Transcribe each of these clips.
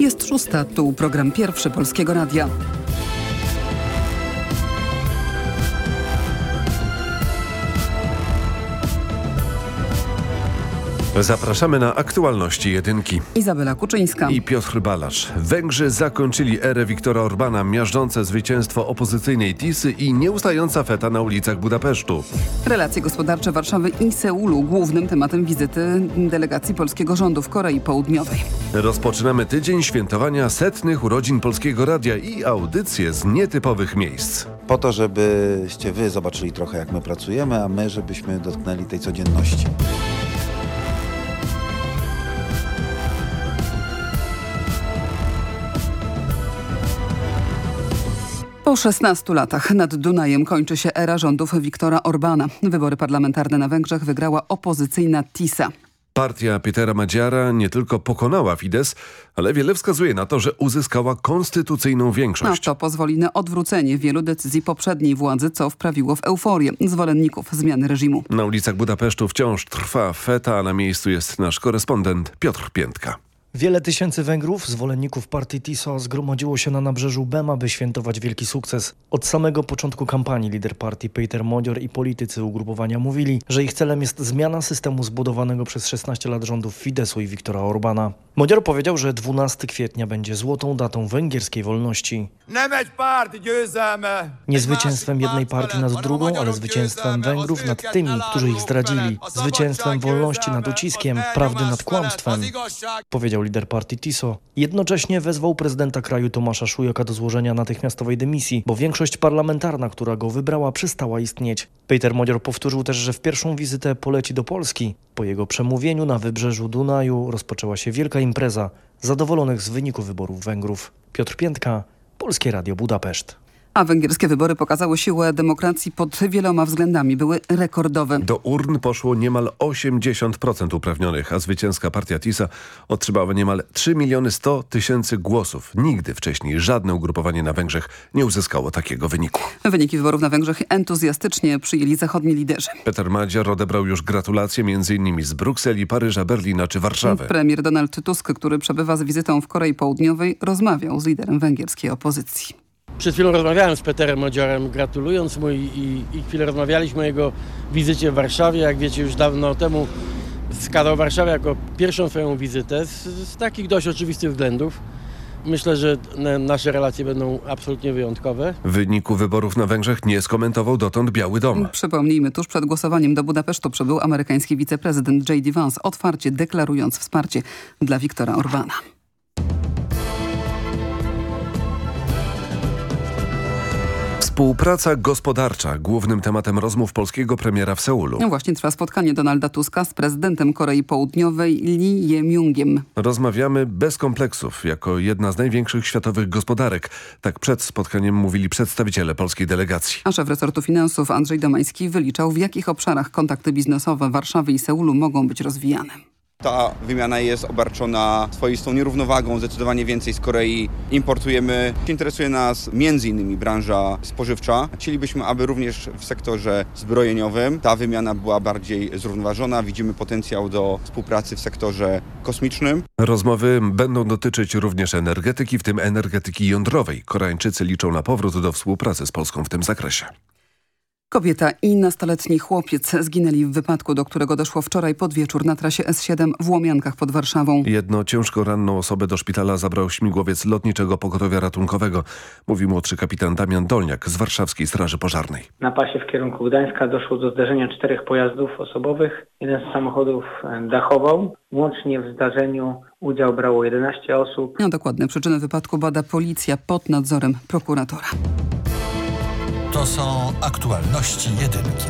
Jest szósta, tu program pierwszy Polskiego Radia. Zapraszamy na aktualności jedynki. Izabela Kuczyńska. I Piotr Balasz. Węgrzy zakończyli erę Viktora Orbana, miażdżące zwycięstwo opozycyjnej Tisy i nieustająca feta na ulicach Budapesztu. Relacje gospodarcze Warszawy i Seulu głównym tematem wizyty delegacji polskiego rządu w Korei Południowej. Rozpoczynamy tydzień świętowania setnych urodzin Polskiego Radia i audycje z nietypowych miejsc. Po to, żebyście wy zobaczyli trochę jak my pracujemy, a my żebyśmy dotknęli tej codzienności. Po 16 latach nad Dunajem kończy się era rządów Viktora Orbana. Wybory parlamentarne na Węgrzech wygrała opozycyjna TISA. Partia Petera Madziara nie tylko pokonała Fidesz, ale wiele wskazuje na to, że uzyskała konstytucyjną większość. A to pozwoli na odwrócenie wielu decyzji poprzedniej władzy, co wprawiło w euforię zwolenników zmiany reżimu. Na ulicach Budapesztu wciąż trwa feta, a na miejscu jest nasz korespondent Piotr Piętka. Wiele tysięcy Węgrów, zwolenników partii TISO, zgromadziło się na nabrzeżu Bema, by świętować wielki sukces. Od samego początku kampanii lider partii Peter Modior i politycy ugrupowania mówili, że ich celem jest zmiana systemu zbudowanego przez 16 lat rządów Fidesu i Viktora Orbana. Modior powiedział, że 12 kwietnia będzie złotą datą węgierskiej wolności. Nie zwycięstwem jednej partii nad drugą, ale zwycięstwem Węgrów nad tymi, którzy ich zdradzili. Zwycięstwem wolności nad uciskiem, prawdy nad kłamstwem, powiedział lider partii TISO. Jednocześnie wezwał prezydenta kraju Tomasza Szujoka do złożenia natychmiastowej dymisji, bo większość parlamentarna, która go wybrała, przestała istnieć. Peter Modior powtórzył też, że w pierwszą wizytę poleci do Polski. Po jego przemówieniu na wybrzeżu Dunaju rozpoczęła się wielka impreza zadowolonych z wyniku wyborów Węgrów. Piotr Piętka, Polskie Radio Budapeszt. A węgierskie wybory pokazały siłę demokracji pod wieloma względami. Były rekordowe. Do urn poszło niemal 80% uprawnionych, a zwycięska partia TISA otrzymała niemal 3 miliony 100 tysięcy głosów. Nigdy wcześniej żadne ugrupowanie na Węgrzech nie uzyskało takiego wyniku. Wyniki wyborów na Węgrzech entuzjastycznie przyjęli zachodni liderzy. Peter Madziar odebrał już gratulacje m.in. z Brukseli, Paryża, Berlina czy Warszawy. Premier Donald Tusk, który przebywa z wizytą w Korei Południowej, rozmawiał z liderem węgierskiej opozycji. Przed chwilą rozmawiałem z Peterem Modziorem, gratulując mu i, i, i chwilę rozmawialiśmy o jego wizycie w Warszawie. Jak wiecie, już dawno temu wskazał Warszawę jako pierwszą swoją wizytę z, z takich dość oczywistych względów. Myślę, że nasze relacje będą absolutnie wyjątkowe. Wyniku wyborów na Węgrzech nie skomentował dotąd Biały Dom. Przypomnijmy, tuż przed głosowaniem do Budapesztu przybył amerykański wiceprezydent J.D. Vance, otwarcie deklarując wsparcie dla Viktora Orbana. Współpraca gospodarcza, głównym tematem rozmów polskiego premiera w Seulu. No właśnie trwa spotkanie Donalda Tuska z prezydentem Korei Południowej Lee Jae-myungiem. Rozmawiamy bez kompleksów, jako jedna z największych światowych gospodarek. Tak przed spotkaniem mówili przedstawiciele polskiej delegacji. A szef resortu finansów Andrzej Domański wyliczał, w jakich obszarach kontakty biznesowe Warszawy i Seulu mogą być rozwijane. Ta wymiana jest obarczona swoistą nierównowagą. Zdecydowanie więcej z Korei importujemy. Interesuje nas innymi branża spożywcza. Chcielibyśmy, aby również w sektorze zbrojeniowym ta wymiana była bardziej zrównoważona. Widzimy potencjał do współpracy w sektorze kosmicznym. Rozmowy będą dotyczyć również energetyki, w tym energetyki jądrowej. Koreańczycy liczą na powrót do współpracy z Polską w tym zakresie. Kobieta i nastoletni chłopiec zginęli w wypadku, do którego doszło wczoraj pod wieczór na trasie S7 w Łomiankach pod Warszawą. Jedno ciężko ranną osobę do szpitala zabrał śmigłowiec lotniczego pogotowia ratunkowego, mówi młodszy kapitan Damian Dolniak z Warszawskiej Straży Pożarnej. Na pasie w kierunku Gdańska doszło do zderzenia czterech pojazdów osobowych. Jeden z samochodów dachował. Łącznie w zdarzeniu udział brało 11 osób. No, dokładne przyczyny wypadku bada policja pod nadzorem prokuratora. To są aktualności jedynki.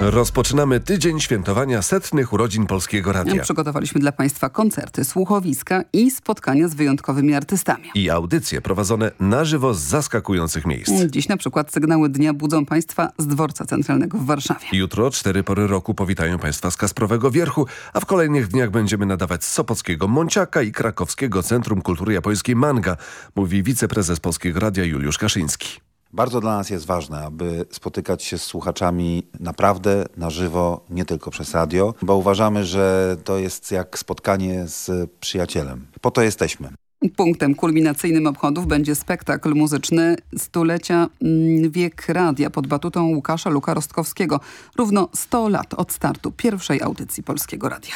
Rozpoczynamy tydzień świętowania setnych urodzin Polskiego Radia. Przygotowaliśmy dla Państwa koncerty, słuchowiska i spotkania z wyjątkowymi artystami. I audycje prowadzone na żywo z zaskakujących miejsc. Dziś na przykład sygnały dnia budzą Państwa z Dworca Centralnego w Warszawie. Jutro cztery pory roku powitają Państwa z Kasprowego Wierchu, a w kolejnych dniach będziemy nadawać z Sopockiego Monciaka i Krakowskiego Centrum Kultury Japońskiej Manga, mówi wiceprezes Polskiego Radia Juliusz Kaszyński. Bardzo dla nas jest ważne, aby spotykać się z słuchaczami naprawdę na żywo, nie tylko przez radio, bo uważamy, że to jest jak spotkanie z przyjacielem. Po to jesteśmy. Punktem kulminacyjnym obchodów będzie spektakl muzyczny stulecia mm, Wiek Radia pod batutą Łukasza Luka Rostkowskiego. Równo 100 lat od startu pierwszej audycji Polskiego Radia.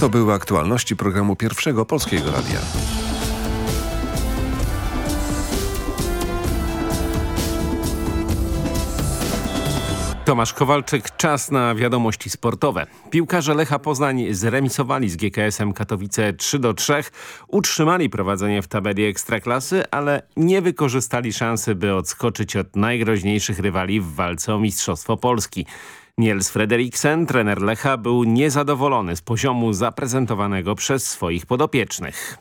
To były aktualności programu Pierwszego Polskiego Radia. Tomasz Kowalczyk, czas na wiadomości sportowe. Piłkarze Lecha Poznań zremisowali z GKS-em Katowice 3 do 3, utrzymali prowadzenie w tabeli Ekstraklasy, ale nie wykorzystali szansy, by odskoczyć od najgroźniejszych rywali w walce o Mistrzostwo Polski. Niels Frederiksen, trener Lecha, był niezadowolony z poziomu zaprezentowanego przez swoich podopiecznych.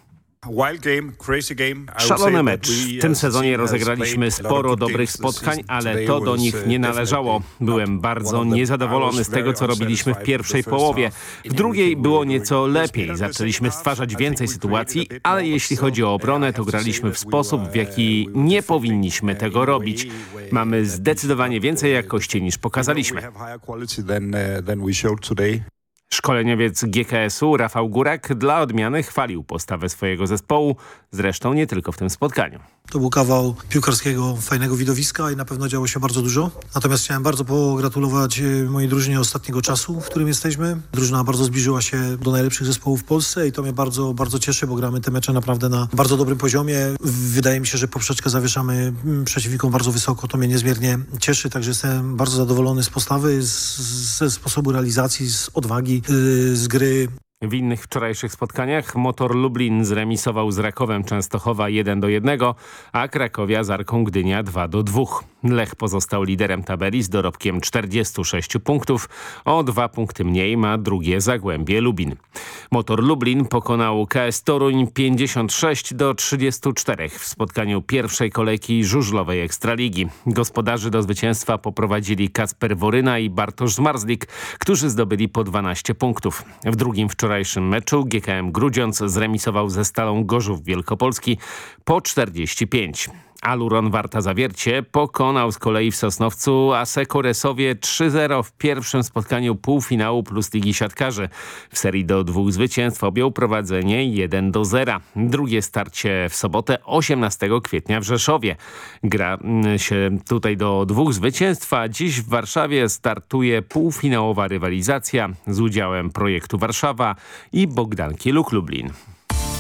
Szalony mecz. W tym sezonie rozegraliśmy sporo dobrych spotkań, ale to do nich nie należało. Byłem bardzo niezadowolony z tego, co robiliśmy w pierwszej połowie. W drugiej było nieco lepiej. Zaczęliśmy stwarzać więcej sytuacji, ale jeśli chodzi o obronę, to graliśmy w sposób, w jaki nie powinniśmy tego robić. Mamy zdecydowanie więcej jakości niż pokazaliśmy. Szkoleniowiec GKS-u Rafał Górak dla odmiany chwalił postawę swojego zespołu, zresztą nie tylko w tym spotkaniu. To był kawał piłkarskiego, fajnego widowiska i na pewno działo się bardzo dużo. Natomiast chciałem bardzo pogratulować e, mojej drużynie ostatniego czasu, w którym jesteśmy. Drużyna bardzo zbliżyła się do najlepszych zespołów w Polsce i to mnie bardzo, bardzo cieszy, bo gramy te mecze naprawdę na bardzo dobrym poziomie. Wydaje mi się, że poprzeczkę zawieszamy mm, przeciwnikom bardzo wysoko. To mnie niezmiernie cieszy, także jestem bardzo zadowolony z postawy, z, ze sposobu realizacji, z odwagi, yy, z gry. W innych wczorajszych spotkaniach Motor Lublin zremisował z Rakowem Częstochowa 1 do 1, a Krakowia z Arką Gdynia 2 do 2. Lech pozostał liderem tabeli z dorobkiem 46 punktów. O dwa punkty mniej ma drugie Zagłębie Lubin. Motor Lublin pokonał KS Toruń 56 do 34 w spotkaniu pierwszej kolejki żużlowej Ekstraligi. Gospodarzy do zwycięstwa poprowadzili Kasper Woryna i Bartosz Zmarzlik, którzy zdobyli po 12 punktów. W drugim wczorajszym meczu GKM Grudziądz zremisował ze Stalą Gorzów Wielkopolski po 45. Aluron Warta Zawiercie pokonał z kolei w Sosnowcu Aseko Resowie 3-0 w pierwszym spotkaniu półfinału plus Ligi Siatkarzy. W serii do dwóch zwycięstw objął prowadzenie 1 do 0. Drugie starcie w sobotę 18 kwietnia w Rzeszowie. Gra mm, się tutaj do dwóch zwycięstw, a dziś w Warszawie startuje półfinałowa rywalizacja z udziałem projektu Warszawa i Bogdanki Luk Lublin.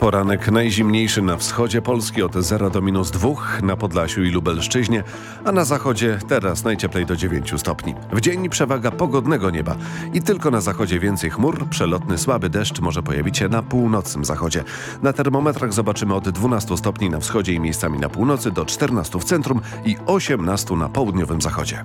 Poranek najzimniejszy na wschodzie Polski od 0 do minus 2, na Podlasiu i Lubelszczyźnie, a na zachodzie teraz najcieplej do 9 stopni. W dzień przewaga pogodnego nieba i tylko na zachodzie więcej chmur, przelotny słaby deszcz może pojawić się na północnym zachodzie. Na termometrach zobaczymy od 12 stopni na wschodzie i miejscami na północy do 14 w centrum i 18 na południowym zachodzie.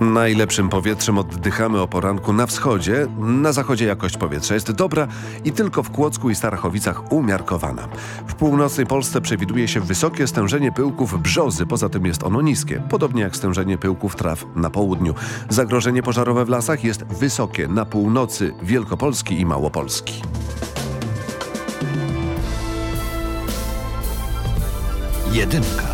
Najlepszym powietrzem oddychamy o poranku na wschodzie. Na zachodzie jakość powietrza jest dobra i tylko w Kłodzku i Starachowicach umiarkowana. W północnej Polsce przewiduje się wysokie stężenie pyłków brzozy, poza tym jest ono niskie, podobnie jak stężenie pyłków traw na południu. Zagrożenie pożarowe w lasach jest wysokie na północy Wielkopolski i Małopolski. Jedynka.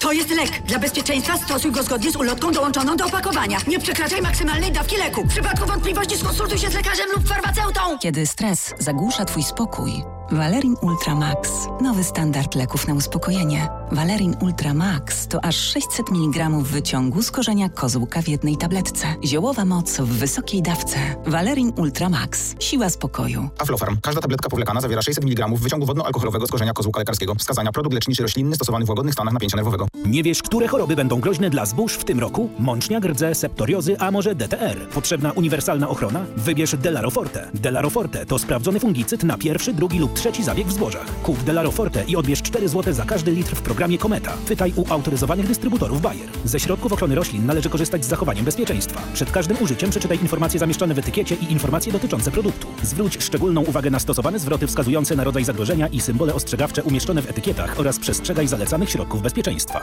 To jest lek. Dla bezpieczeństwa stosuj go zgodnie z ulotką dołączoną do opakowania. Nie przekraczaj maksymalnej dawki leku. W przypadku wątpliwości skonsultuj się z lekarzem lub farmaceutą. Kiedy stres zagłusza Twój spokój, Valerin Ultra Max. Nowy standard leków na uspokojenie. Valerin Ultra Max to aż 600 mg wyciągu z korzenia kozłka w jednej tabletce. Ziołowa moc w wysokiej dawce. Valerin Ultra Max. Siła spokoju. Aflofarm. Każda tabletka powlekana zawiera 600 mg wyciągu wodno-alkoholowego z korzenia kozłka lekarskiego. Wskazania produkt leczniczy roślinny stosowany w łagodnych stanach napięcia nerwowego. Nie wiesz, które choroby będą groźne dla zbóż w tym roku? Mączniak, rdze, septoriozy, a może DTR? Potrzebna uniwersalna ochrona? Wybierz Delaro Forte. Delaro Forte to sprawdzony fungicyd na pierwszy, drugi lub trzeci zabieg w zbożach. Kup Delaro Forte i odbierz 4 zł za każdy litr w programie Kometa. Pytaj u autoryzowanych dystrybutorów Bayer. Ze środków ochrony roślin należy korzystać z zachowaniem bezpieczeństwa. Przed każdym użyciem przeczytaj informacje zamieszczone w etykiecie i informacje dotyczące produktu. Zwróć szczególną uwagę na stosowane zwroty wskazujące na rodzaj zagrożenia i symbole ostrzegawcze umieszczone w etykietach oraz przestrzegaj zalecanych środków bezpieczeństwa.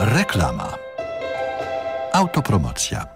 Reklama. Autopromocja.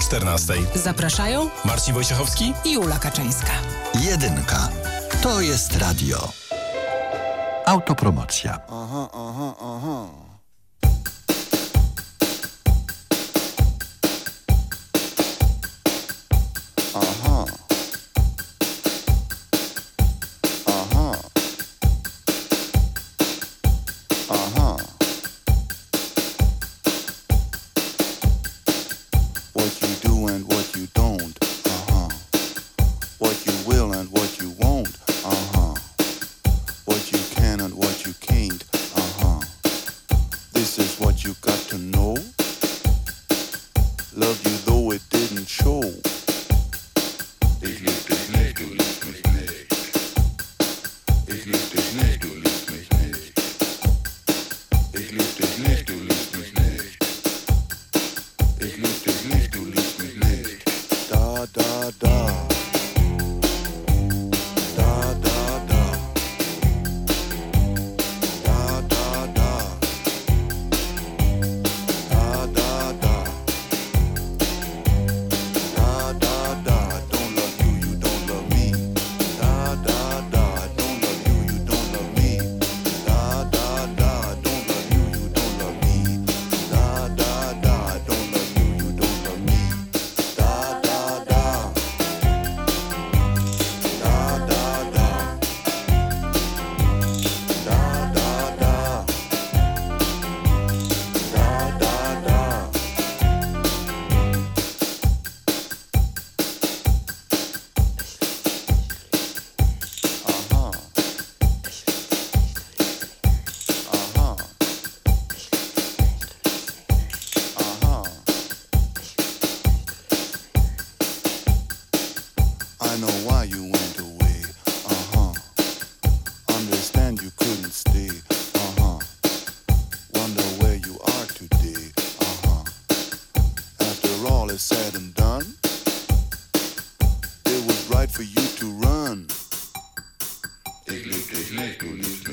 14. Zapraszają Marcin Wojciechowski i Ula Kaczyńska. Jedynka. To jest radio. Autopromocja. Aha, aha, aha. liiklus, liiklus, liiklus.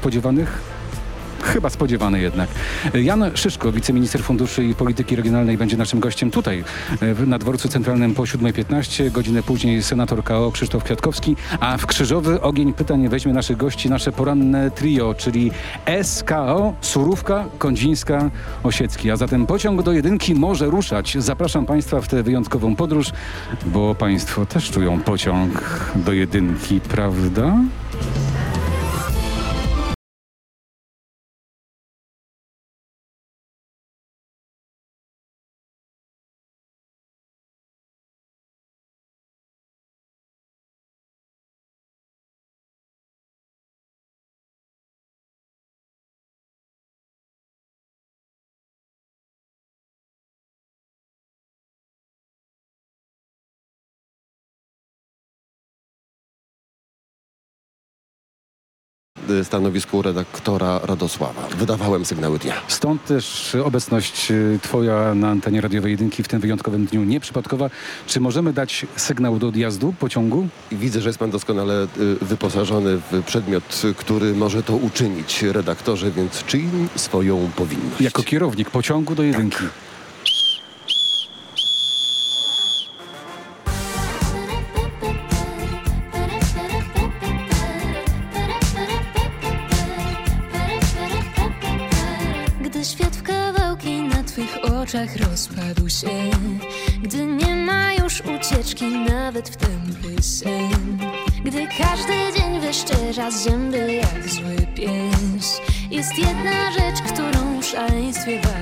Spodziewanych chyba spodziewany jednak. Jan Szyszko, wiceminister funduszy i polityki regionalnej będzie naszym gościem tutaj e, na dworcu centralnym po 7.15. Godzinę później senator KO Krzysztof Kwiatkowski, a w krzyżowy ogień pytań weźmie naszych gości nasze poranne trio, czyli SKO, Surówka, Kądzińska, Osiecki. A zatem pociąg do jedynki może ruszać. Zapraszam Państwa w tę wyjątkową podróż, bo Państwo też czują pociąg do jedynki, prawda? Stanowisku redaktora Radosława. Wydawałem sygnały dnia. Stąd też obecność y, Twoja na antenie radiowej jedynki w tym wyjątkowym dniu nieprzypadkowa. Czy możemy dać sygnał do odjazdu pociągu? Widzę, że jest pan doskonale y, wyposażony w przedmiot, który może to uczynić redaktorze, więc czyń swoją powinność. Jako kierownik pociągu do jedynki. Gdy się Gdy nie ma już ucieczki nawet w ten sen Gdy każdy dzień wyszczerza z zęby jak zły pies. Jest jedna rzecz, którą w szaleństwie warto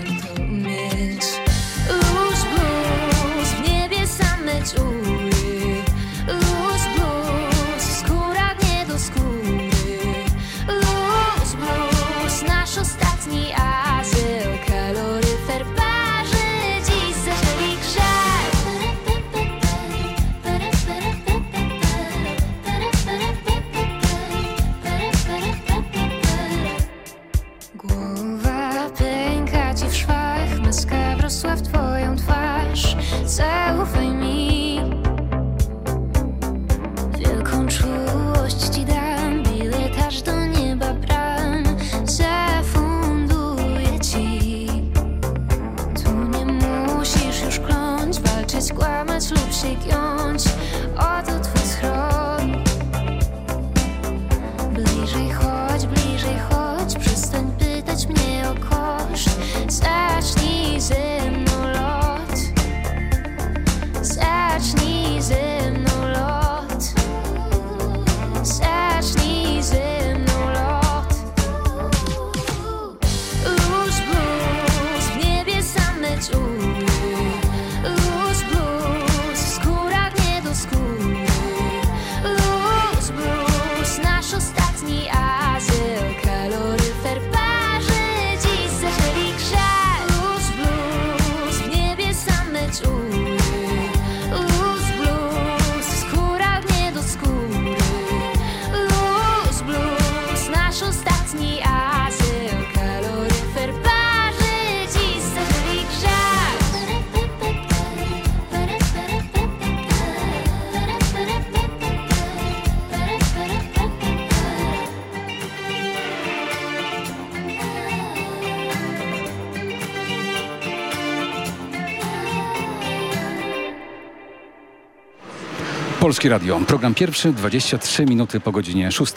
Polskie Radio. Program pierwszy, 23 minuty po godzinie 6.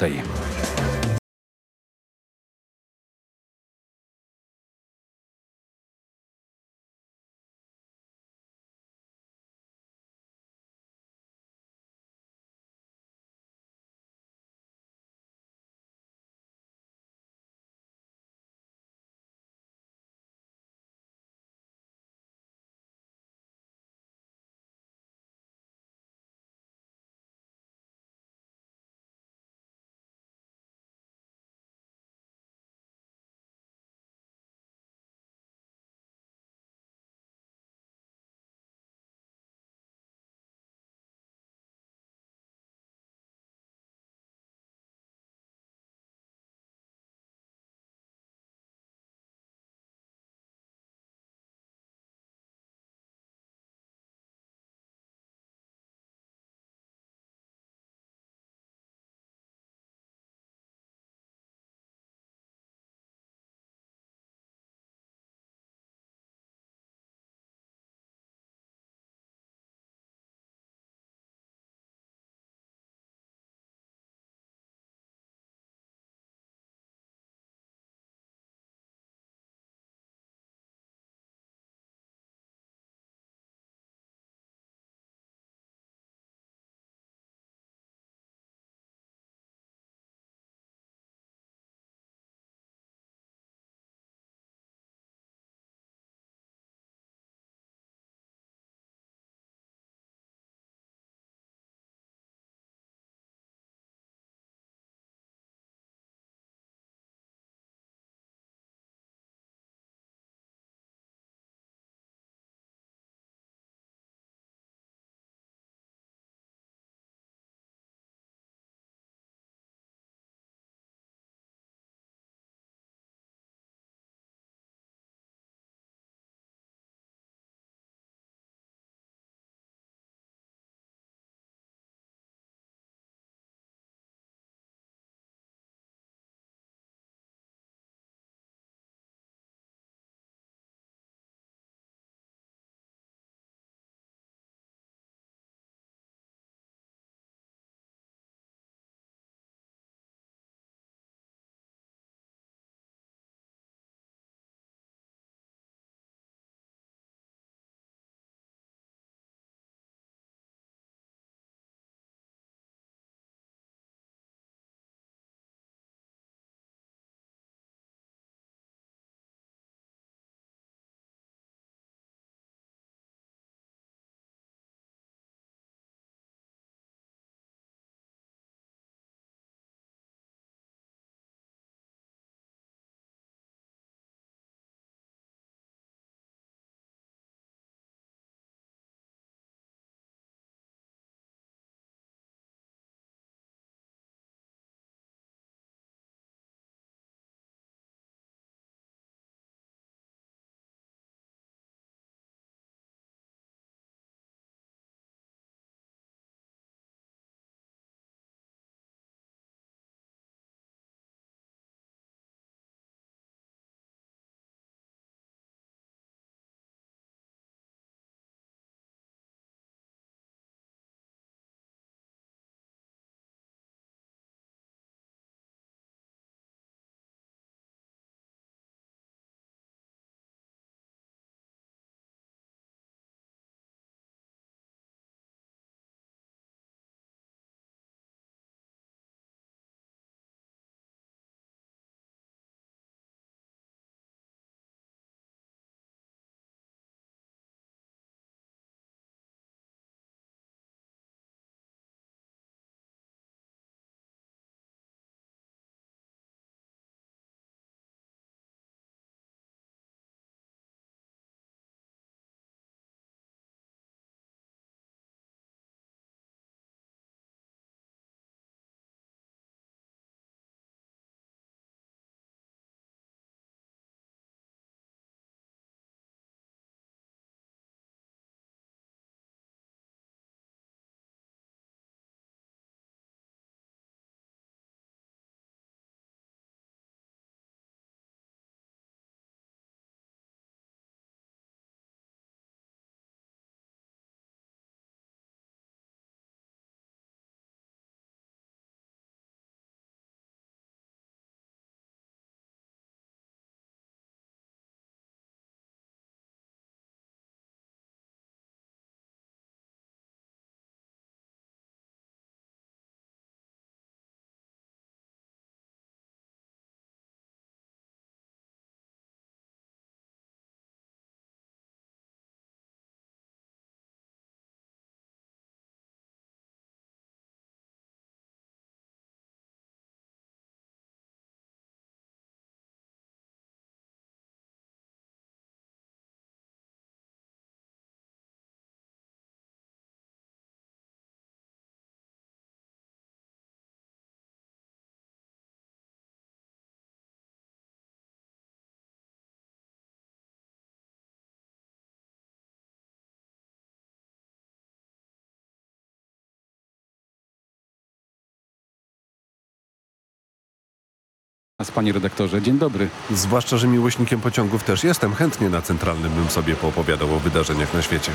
Panie redaktorze, dzień dobry. Zwłaszcza, że miłośnikiem pociągów też jestem. Chętnie na centralnym bym sobie poopowiadał o wydarzeniach na świecie.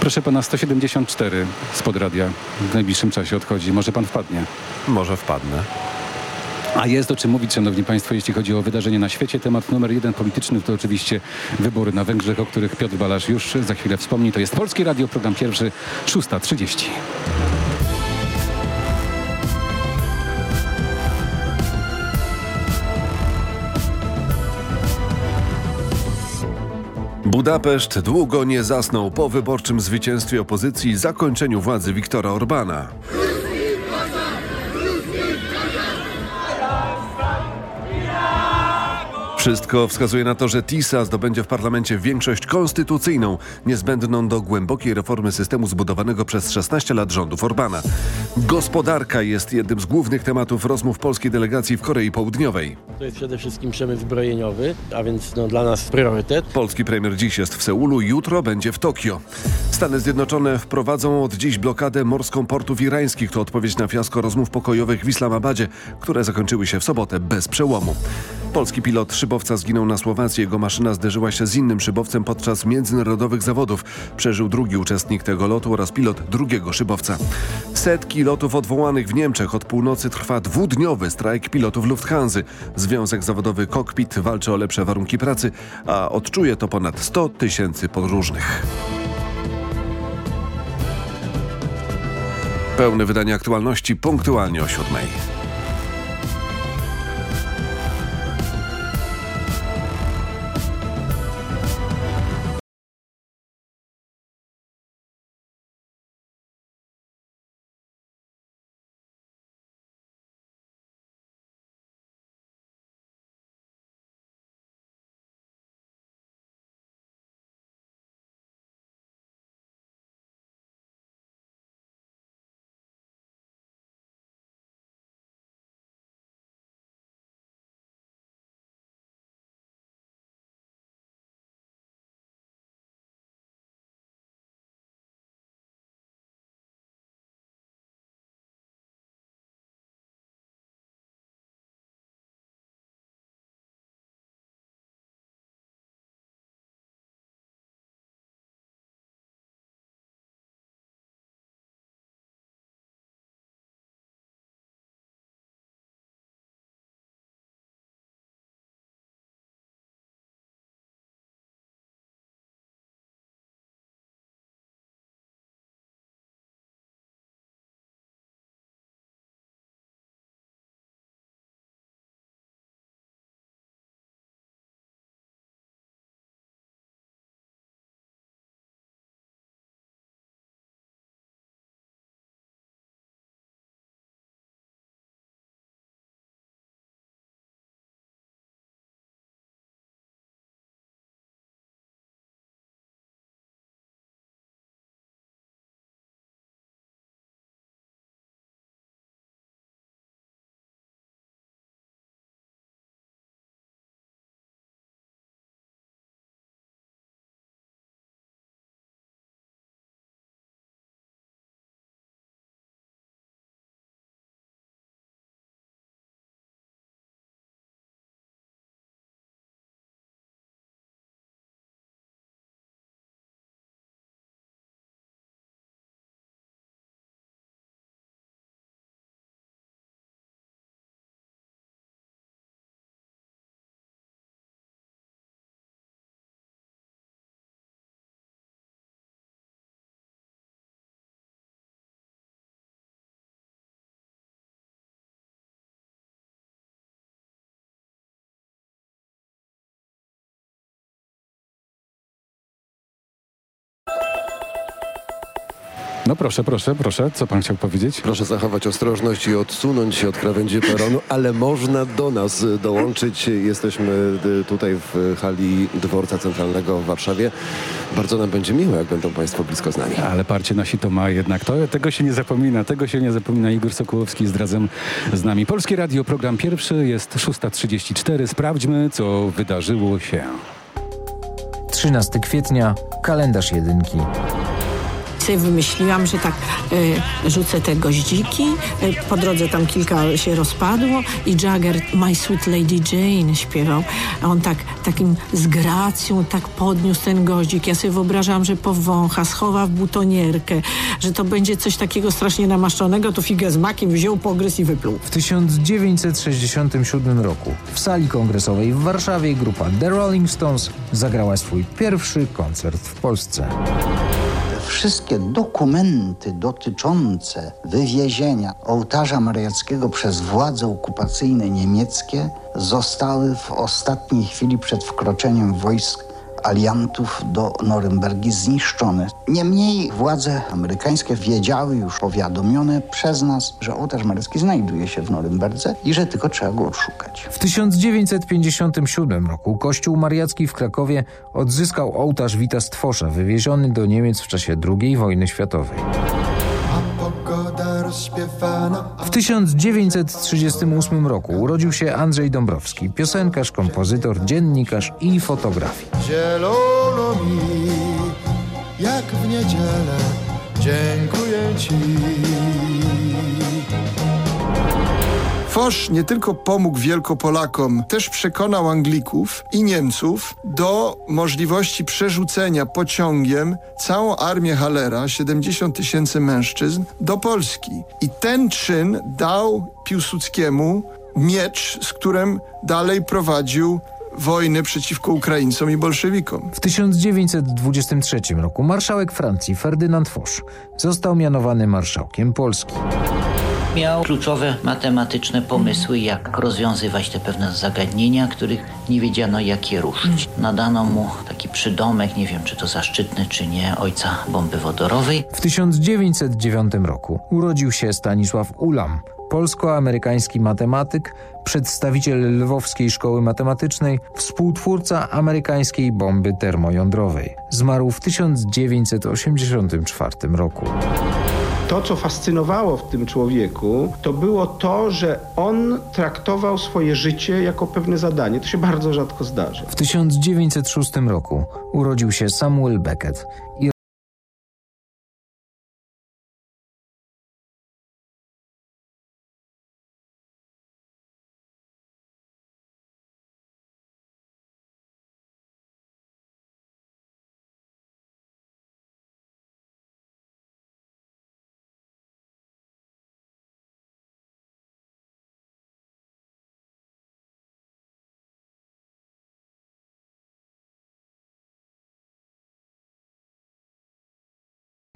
Proszę pana, 174 spod radia w najbliższym czasie odchodzi. Może pan wpadnie. Może wpadnę. A jest o czym mówić, szanowni państwo, jeśli chodzi o wydarzenie na świecie. Temat numer jeden polityczny to oczywiście wybory na Węgrzech, o których Piotr Balasz już za chwilę wspomni. To jest Polskie Radio, program pierwszy, 6.30. Budapeszt długo nie zasnął po wyborczym zwycięstwie opozycji i zakończeniu władzy Viktora Orbana. Wszystko wskazuje na to, że TISA zdobędzie w parlamencie większość konstytucyjną, niezbędną do głębokiej reformy systemu zbudowanego przez 16 lat rządów Orbana. Gospodarka jest jednym z głównych tematów rozmów polskiej delegacji w Korei Południowej. To jest przede wszystkim przemysł zbrojeniowy, a więc no, dla nas priorytet. Polski premier dziś jest w Seulu, jutro będzie w Tokio. Stany Zjednoczone wprowadzą od dziś blokadę morską portów irańskich. To odpowiedź na fiasko rozmów pokojowych w Islamabadzie, które zakończyły się w sobotę bez przełomu. Polski pilot szybowca zginął na Słowacji. Jego maszyna zderzyła się z innym szybowcem podczas międzynarodowych zawodów. Przeżył drugi uczestnik tego lotu oraz pilot drugiego szybowca. Setki lotów odwołanych w Niemczech. Od północy trwa dwudniowy strajk pilotów Lufthansa. Związek zawodowy Cockpit walczy o lepsze warunki pracy, a odczuje to ponad 100 tysięcy podróżnych. Pełne wydanie aktualności punktualnie o siódmej. No proszę, proszę, proszę. Co pan chciał powiedzieć? Proszę zachować ostrożność i odsunąć się od krawędzi peronu, ale można do nas dołączyć. Jesteśmy y, tutaj w hali Dworca Centralnego w Warszawie. Bardzo nam będzie miło, jak będą Państwo blisko z nami. Ale parcie nasi to ma jednak. To, tego się nie zapomina, tego się nie zapomina. Igor Sokołowski jest razem z nami. Polskie Radio, program pierwszy, jest 6.34. Sprawdźmy, co wydarzyło się. 13 kwietnia, kalendarz jedynki. Sobie wymyśliłam, że tak e, rzucę te goździki. E, po drodze tam kilka się rozpadło i Jagger My Sweet Lady Jane śpiewał. A on tak takim z gracją tak podniósł ten goździk. Ja sobie wyobrażałam, że powącha, schowa w butonierkę, że to będzie coś takiego strasznie namaszczonego, to figę z makiem wziął, pogryzł i wypluł. W 1967 roku w sali kongresowej w Warszawie grupa The Rolling Stones zagrała swój pierwszy koncert w Polsce. Wszystkie dokumenty dotyczące wywiezienia ołtarza mariackiego przez władze okupacyjne niemieckie zostały w ostatniej chwili przed wkroczeniem wojsk aliantów do Norymbergi zniszczone. Niemniej władze amerykańskie wiedziały już powiadomione przez nas, że ołtarz mariacki znajduje się w Norymberdze i że tylko trzeba go odszukać. W 1957 roku Kościół Mariacki w Krakowie odzyskał ołtarz Wita Stwosza wywieziony do Niemiec w czasie II wojny światowej. W 1938 roku urodził się Andrzej Dąbrowski, piosenkarz, kompozytor, dziennikarz i fotograf. Zielono mi, jak w niedzielę, dziękuję Ci. Foch nie tylko pomógł Wielkopolakom, też przekonał Anglików i Niemców do możliwości przerzucenia pociągiem całą armię Halera, 70 tysięcy mężczyzn, do Polski. I ten czyn dał Piłsudskiemu miecz, z którym dalej prowadził wojny przeciwko Ukraińcom i bolszewikom. W 1923 roku marszałek Francji Ferdynand Foch został mianowany marszałkiem Polski. Miał kluczowe matematyczne pomysły, jak rozwiązywać te pewne zagadnienia, których nie wiedziano jak je ruszyć. Nadano mu taki przydomek, nie wiem czy to zaszczytny czy nie, ojca bomby wodorowej. W 1909 roku urodził się Stanisław Ulam, polsko-amerykański matematyk, przedstawiciel Lwowskiej Szkoły Matematycznej, współtwórca amerykańskiej bomby termojądrowej. Zmarł w 1984 roku. To, co fascynowało w tym człowieku, to było to, że on traktował swoje życie jako pewne zadanie. To się bardzo rzadko zdarza. W 1906 roku urodził się Samuel Beckett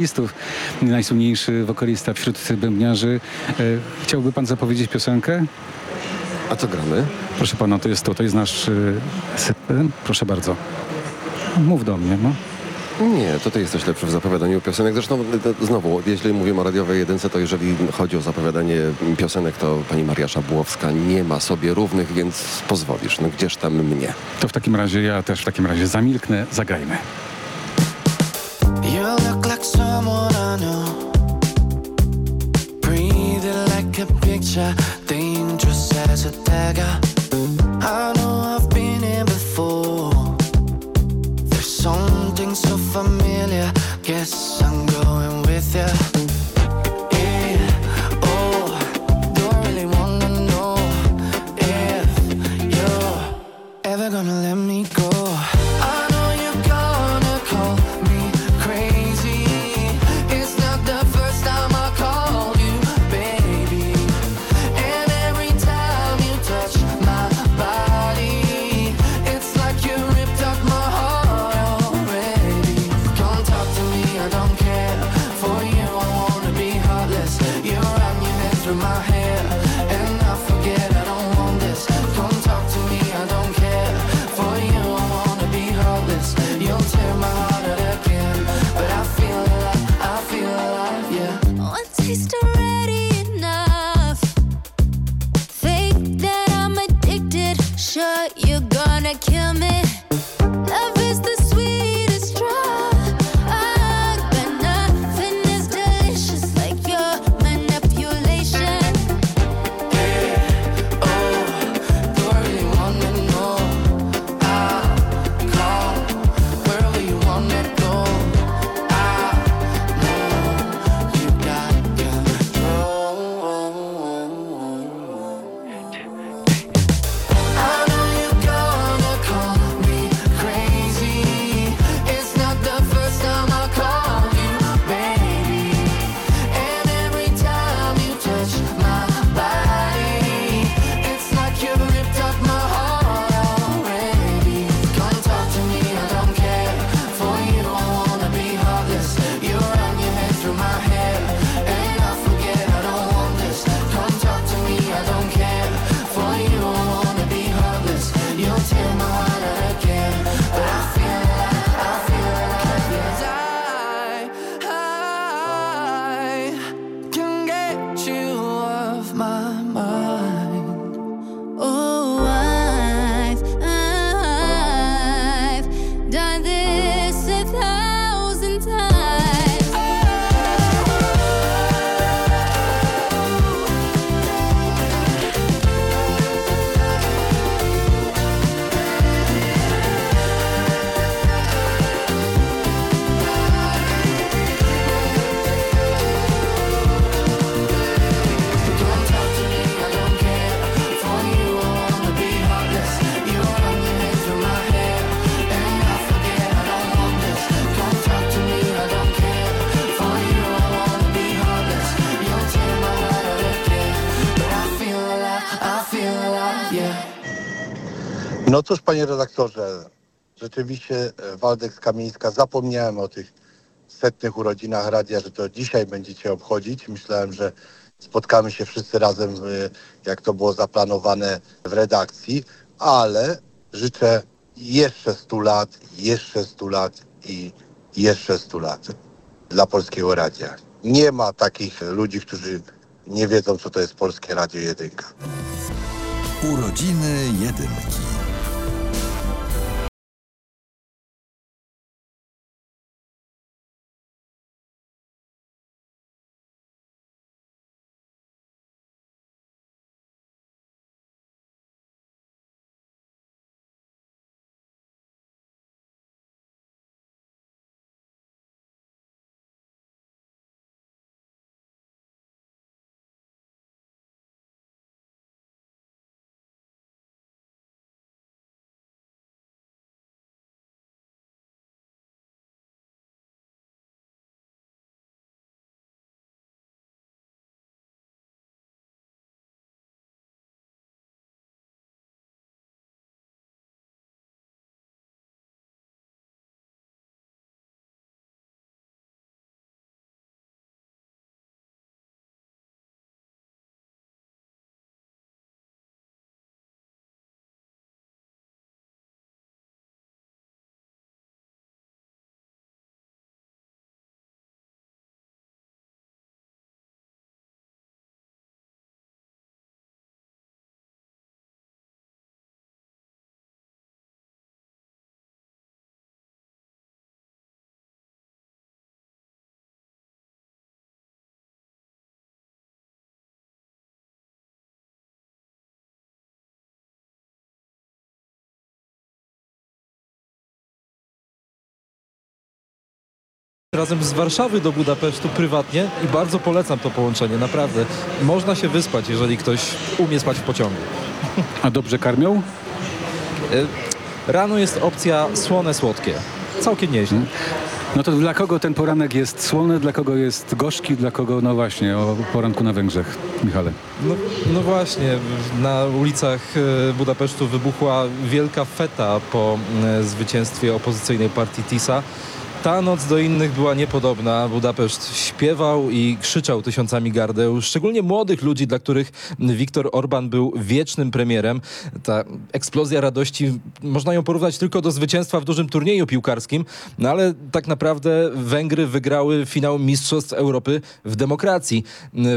i Listów, najsłynniejszy wokalista wśród bębniarzy. E, chciałby pan zapowiedzieć piosenkę? A co gramy? Proszę pana, to jest to, to jest nasz... e, sy- e, Proszę bardzo. Mów do mnie, no. Nie, to ty jesteś lepszy w zapowiadaniu piosenek. Zresztą znowu, jeśli mówimy o radiowej jedynce, to jeżeli chodzi o zapowiadanie piosenek, to pani Maria Szabłowska nie ma sobie równych, więc pozwolisz. No gdzież tam mnie? To w takim razie ja też w takim razie zamilknę, zagrajmy. Familiar. Guess I'm going with you. Cóż, panie redaktorze, rzeczywiście e, Waldek z Kamieńska, zapomniałem o tych setnych urodzinach radia, że to dzisiaj będziecie obchodzić. Myślałem, że spotkamy się wszyscy razem, jak to było zaplanowane w redakcji, ale życzę jeszcze 100 lat, jeszcze 100 lat i jeszcze 100 lat dla Polskiego Radia. Nie ma takich ludzi, którzy nie wiedzą, co to jest Polskie Radio Jedynka. Urodziny jedynki. Razem z Warszawy do Budapesztu prywatnie i bardzo polecam to połączenie, naprawdę. Można się wyspać, jeżeli ktoś umie spać w pociągu. A dobrze karmią? E, Rano jest opcja słone-słodkie. Całkiem nieźle. No to dla kogo ten poranek jest słony, dla kogo jest gorzki, dla kogo, no właśnie, o poranku na Węgrzech, Michale? No, no właśnie, na ulicach e, Budapesztu wybuchła wielka feta po e, zwycięstwie opozycyjnej partii TISA. Ta noc do innych była niepodobna. Budapeszt śpiewał i krzyczał tysiącami gardeł, szczególnie młodych ludzi, dla których Viktor Orban był wiecznym premierem. Ta eksplozja radości, można ją porównać tylko do zwycięstwa w dużym turnieju piłkarskim, no ale tak naprawdę Węgry wygrały finał Mistrzostw Europy w demokracji.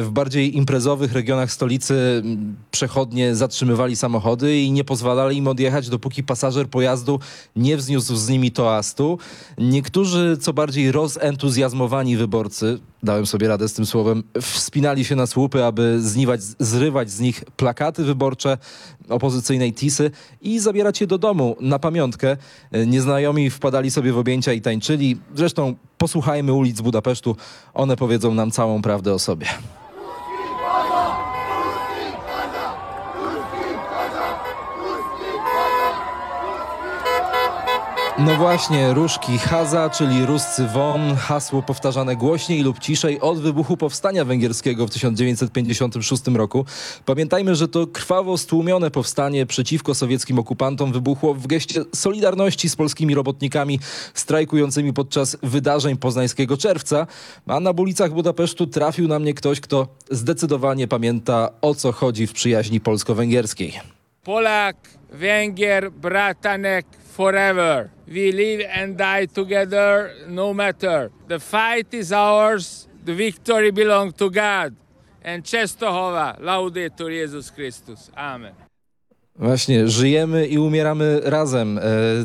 W bardziej imprezowych regionach stolicy przechodnie zatrzymywali samochody i nie pozwalali im odjechać, dopóki pasażer pojazdu nie wzniósł z nimi toastu. Niektórzy, co bardziej rozentuzjazmowani wyborcy, dałem sobie radę z tym słowem, wspinali się na słupy, aby zniwać, zrywać z nich plakaty wyborcze opozycyjnej Tisy i zabierać je do domu na pamiątkę. Nieznajomi wpadali sobie w objęcia i tańczyli. Zresztą posłuchajmy ulic Budapesztu, one powiedzą nam całą prawdę o sobie. No właśnie, różki Haza, czyli Ruscy won, hasło powtarzane głośniej lub ciszej od wybuchu powstania węgierskiego w 1956 roku. Pamiętajmy, że to krwawo stłumione powstanie przeciwko sowieckim okupantom wybuchło w geście solidarności z polskimi robotnikami strajkującymi podczas wydarzeń poznańskiego czerwca, a na ulicach Budapesztu trafił na mnie ktoś, kto zdecydowanie pamięta o co chodzi w przyjaźni polsko-węgierskiej. Polak, Węgier, Bratanek forever. We live and die together no matter. The fight is ours, the victory belongs to God. And Czestochowa, laudetur Jesus Christus. Amen. Właśnie, żyjemy i umieramy razem. E,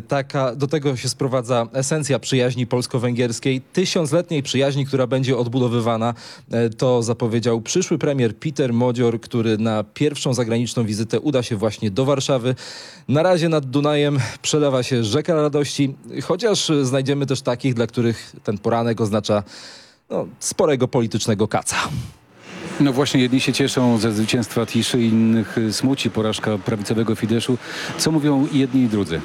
taka, do tego się sprowadza esencja przyjaźni polsko-węgierskiej, tysiącletniej przyjaźni, która będzie odbudowywana. E, to zapowiedział przyszły premier Peter Modzior, który na pierwszą zagraniczną wizytę uda się właśnie do Warszawy. Na razie nad Dunajem przelewa się rzeka radości, chociaż znajdziemy też takich, dla których ten poranek oznacza no, sporego politycznego kaca. No właśnie, jedni się cieszą ze zwycięstwa Tiszy, innych smuci porażka prawicowego Fideszu. Co mówią jedni i drudzy?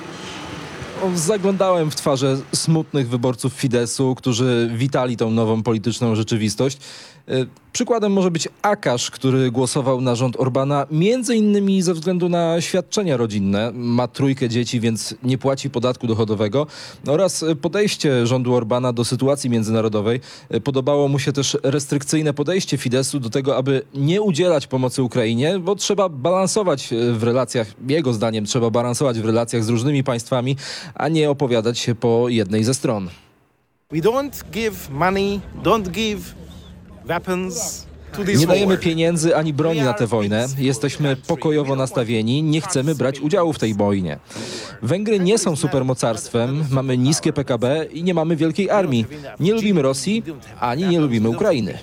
Zaglądałem w twarze smutnych wyborców Fidesu, którzy witali tą nową polityczną rzeczywistość. E, Przykładem może być Akasz, który głosował na rząd Orbana między innymi ze względu na świadczenia rodzinne. Ma trójkę dzieci, więc nie płaci podatku dochodowego. Oraz e, podejście rządu Orbana do sytuacji międzynarodowej. E, Podobało mu się też restrykcyjne podejście Fidesu do tego, aby nie udzielać pomocy Ukrainie, bo trzeba balansować w relacjach, jego zdaniem trzeba balansować w relacjach z różnymi państwami, a nie opowiadać się po jednej ze stron. We don't give money, don't give Nie dajemy pieniędzy ani broni na tę wojnę. Jesteśmy pokojowo nastawieni, nie chcemy brać udziału w tej wojnie. Węgry nie są supermocarstwem, mamy niskie PKB i nie mamy wielkiej armii. Nie lubimy Rosji, ani nie lubimy Ukrainy.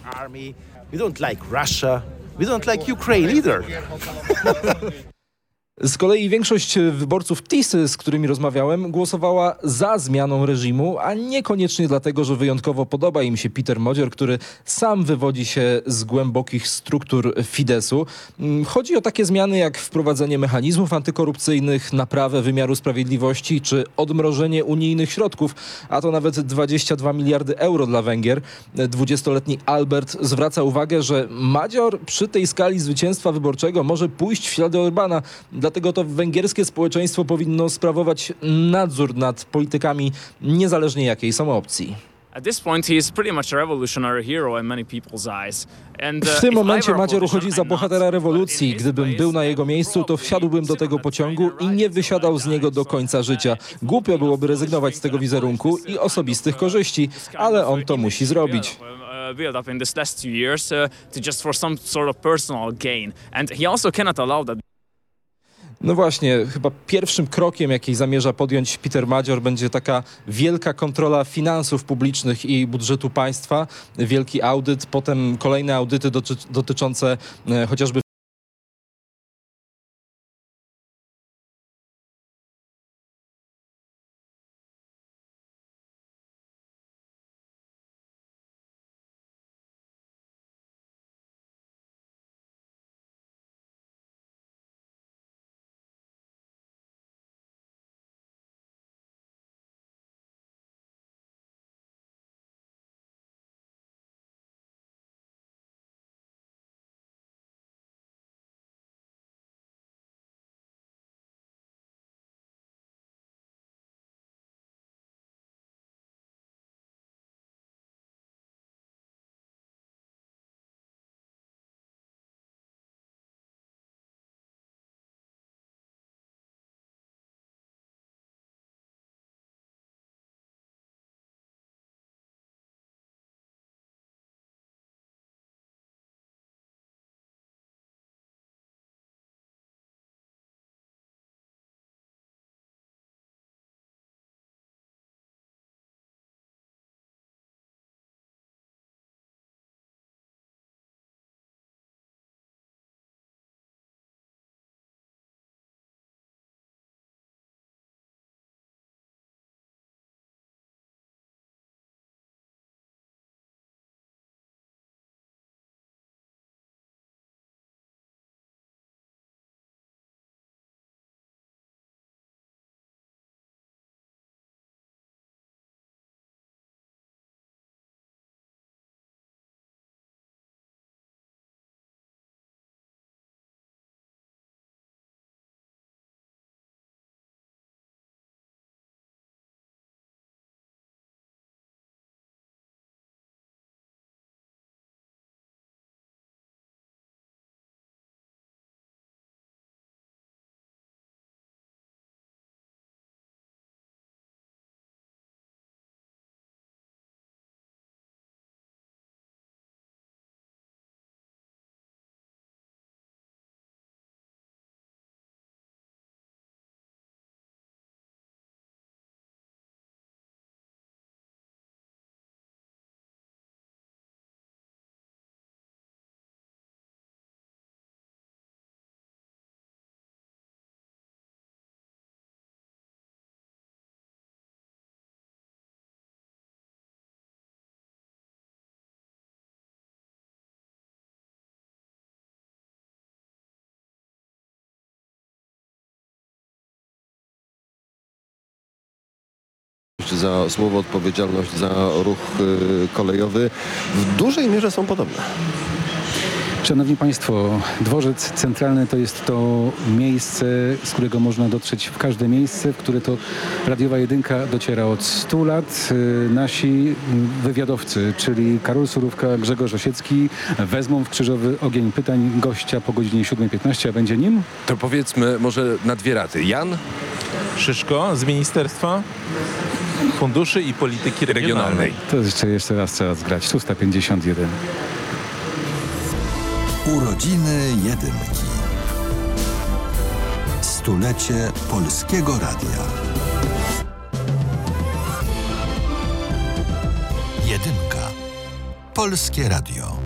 We don't like Russia. We don't like Ukraine either. Z kolei większość wyborców TISY, z którymi rozmawiałem, głosowała za zmianą reżimu, a niekoniecznie dlatego, że wyjątkowo podoba im się Peter Modzior, który sam wywodzi się z głębokich struktur Fidesu. Mm, Chodzi o takie zmiany jak wprowadzenie mechanizmów antykorupcyjnych, naprawę wymiaru sprawiedliwości czy odmrożenie unijnych środków, a to nawet 22 miliardy euro dla Węgier. 20-letni Albert zwraca uwagę, że Madzior przy tej skali zwycięstwa wyborczego może pójść w ślady Orbana. Dlatego to węgierskie społeczeństwo powinno sprawować nadzór nad politykami, niezależnie jakiej są opcji. And, uh, W tym momencie politician, uchodzi za bohatera rewolucji. Gdybym był na jego miejscu, to wsiadłbym do tego pociągu i nie wysiadał z niego do końca życia. Głupio byłoby rezygnować z tego wizerunku i osobistych korzyści, ale on to musi zrobić. uh, build up in this last two years uh, to just for some sort of personal gain. And he also cannot allow that No właśnie, chyba pierwszym krokiem, jaki zamierza podjąć Peter Madzior, będzie taka wielka kontrola finansów publicznych i budżetu państwa, wielki audyt, potem kolejne audyty doty dotyczące e, chociażby za słowo, odpowiedzialność za ruch y, kolejowy w dużej mierze są podobne. Szanowni Państwo, dworzec centralny to jest to miejsce, z którego można dotrzeć w każde miejsce, w które to radiowa jedynka dociera od 100 lat. Y, Nasi wywiadowcy, czyli Karol Surówka, Grzegorz Osiecki wezmą w krzyżowy ogień pytań gościa po godzinie 7.15, a będzie nim? To powiedzmy może na dwie raty. Jan Szyszko z Ministerstwa Funduszy i Polityki Regionalnej. To jeszcze, jeszcze raz trzeba zgrać. 651. Urodziny Jedynki. Stulecie Polskiego Radia. Jedynka. Polskie Radio.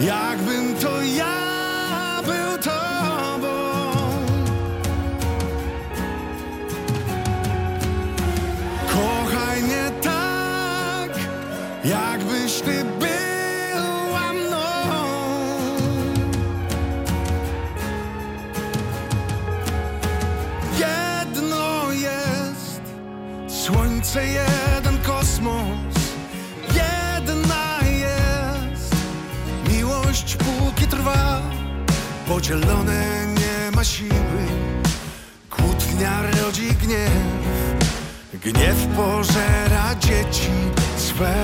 Jakbym to ja Podzielone nie ma siły, kłótnia rodzi gniew. Gniew pożera dzieci swe.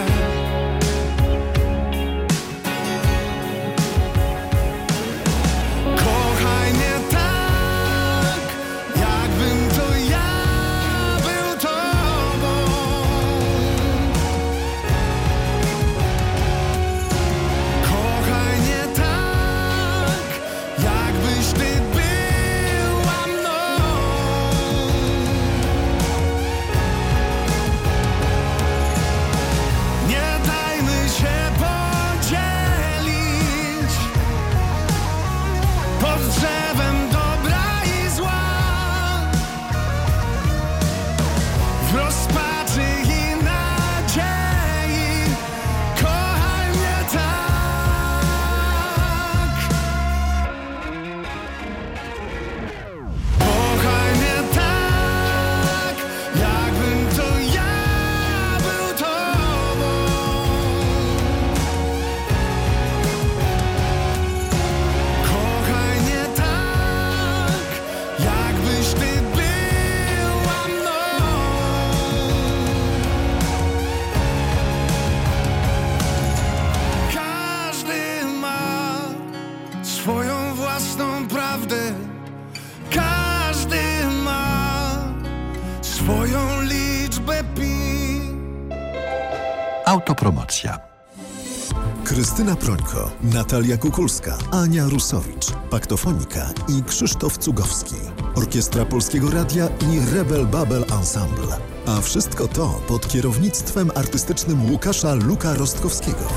Krystyna Prońko, Natalia Kukulska, Ania Rusowicz, Paktofonika i Krzysztof Cugowski. Orkiestra Polskiego Radia i Rebel Babel Ensemble. A wszystko to pod kierownictwem artystycznym Łukasza Luka Rostkowskiego.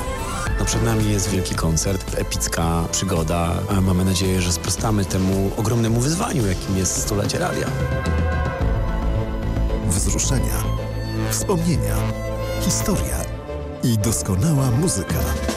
No przed nami jest wielki koncert, epicka przygoda. a Mamy nadzieję, że sprostamy temu ogromnemu wyzwaniu, jakim jest stulecie radia. Wzruszenia, wspomnienia, historia i doskonała muzyka.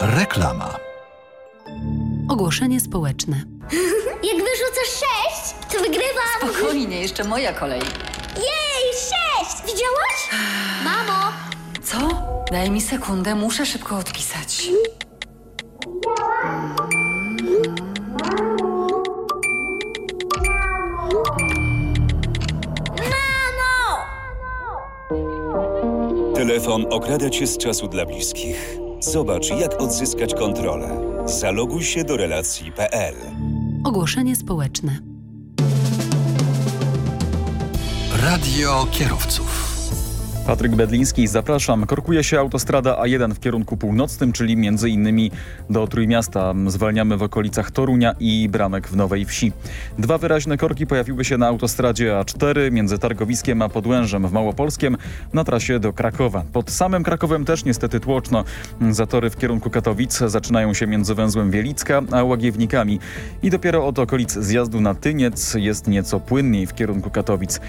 Reklama. Ogłoszenie społeczne. Jak wyrzucę sześć, to wygrywam. Spokojnie, jeszcze moja kolej. Jej, sześć! Widziałaś? Mamo! Co? Daj mi sekundę, muszę szybko odpisać. Mamo! Telefon okrada cię z czasu dla bliskich. Zobacz, jak odzyskać kontrolę. Zaloguj się do relacji.pl. Ogłoszenie społeczne. Radio kierowców. Patryk Bedliński, zapraszam. Korkuje się autostrada A1 w kierunku północnym, czyli między innymi do Trójmiasta. Zwalniamy w okolicach Torunia i Bramek w Nowej Wsi. Dwa wyraźne korki pojawiły się na autostradzie A4 między Targowiskiem a Podłężem w Małopolskiem na trasie do Krakowa. Pod samym Krakowem też niestety tłoczno. Zatory w kierunku Katowic zaczynają się między węzłem Wielicka a Łagiewnikami. I dopiero od okolic zjazdu na Tyniec jest nieco płynniej w kierunku Katowic.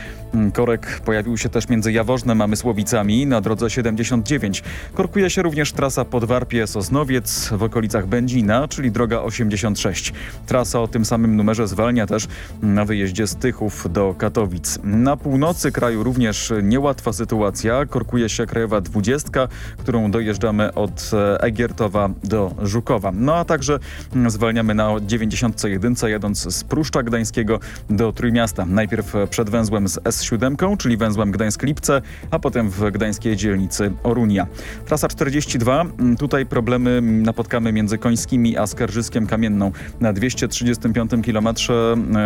Korek pojawił się też między Jaworznem a Mysłowicami na drodze 79. Korkuje się również trasa Podwarpie-Sosnowiec w okolicach Będzina, czyli droga 86. Trasa o tym samym numerze zwalnia też na wyjeździe z Tychów do Katowic. Na północy kraju również niełatwa sytuacja. Korkuje się Krajowa 20, którą dojeżdżamy od Egiertowa do Żukowa. No a także zwalniamy na 91 jadąc z Pruszcza Gdańskiego do Trójmiasta. Najpierw przed węzłem z S7, czyli węzłem Gdańsk-Lipce, a potem w gdańskiej dzielnicy Orunia. Trasa 42, tutaj problemy napotkamy między Końskimi a Skarżyskiem Kamienną. Na 235 km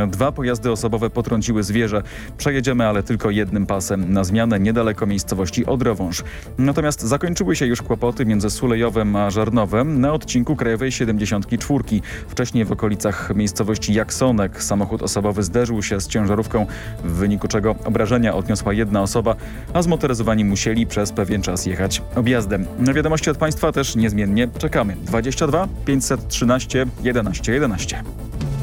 dwa pojazdy osobowe potrąciły zwierzę. Przejedziemy, ale tylko jednym pasem na zmianę niedaleko miejscowości Odrowąż. Natomiast zakończyły się już kłopoty między Sulejowem a Żarnowem na odcinku Krajowej 74. Wcześniej w okolicach miejscowości Jaksonek samochód osobowy zderzył się z ciężarówką, w wyniku czego obrażenia odniosła jedna osoba, a musieli przez pewien czas jechać objazdem. Na wiadomości od Państwa też niezmiennie czekamy. 22 513 11 11.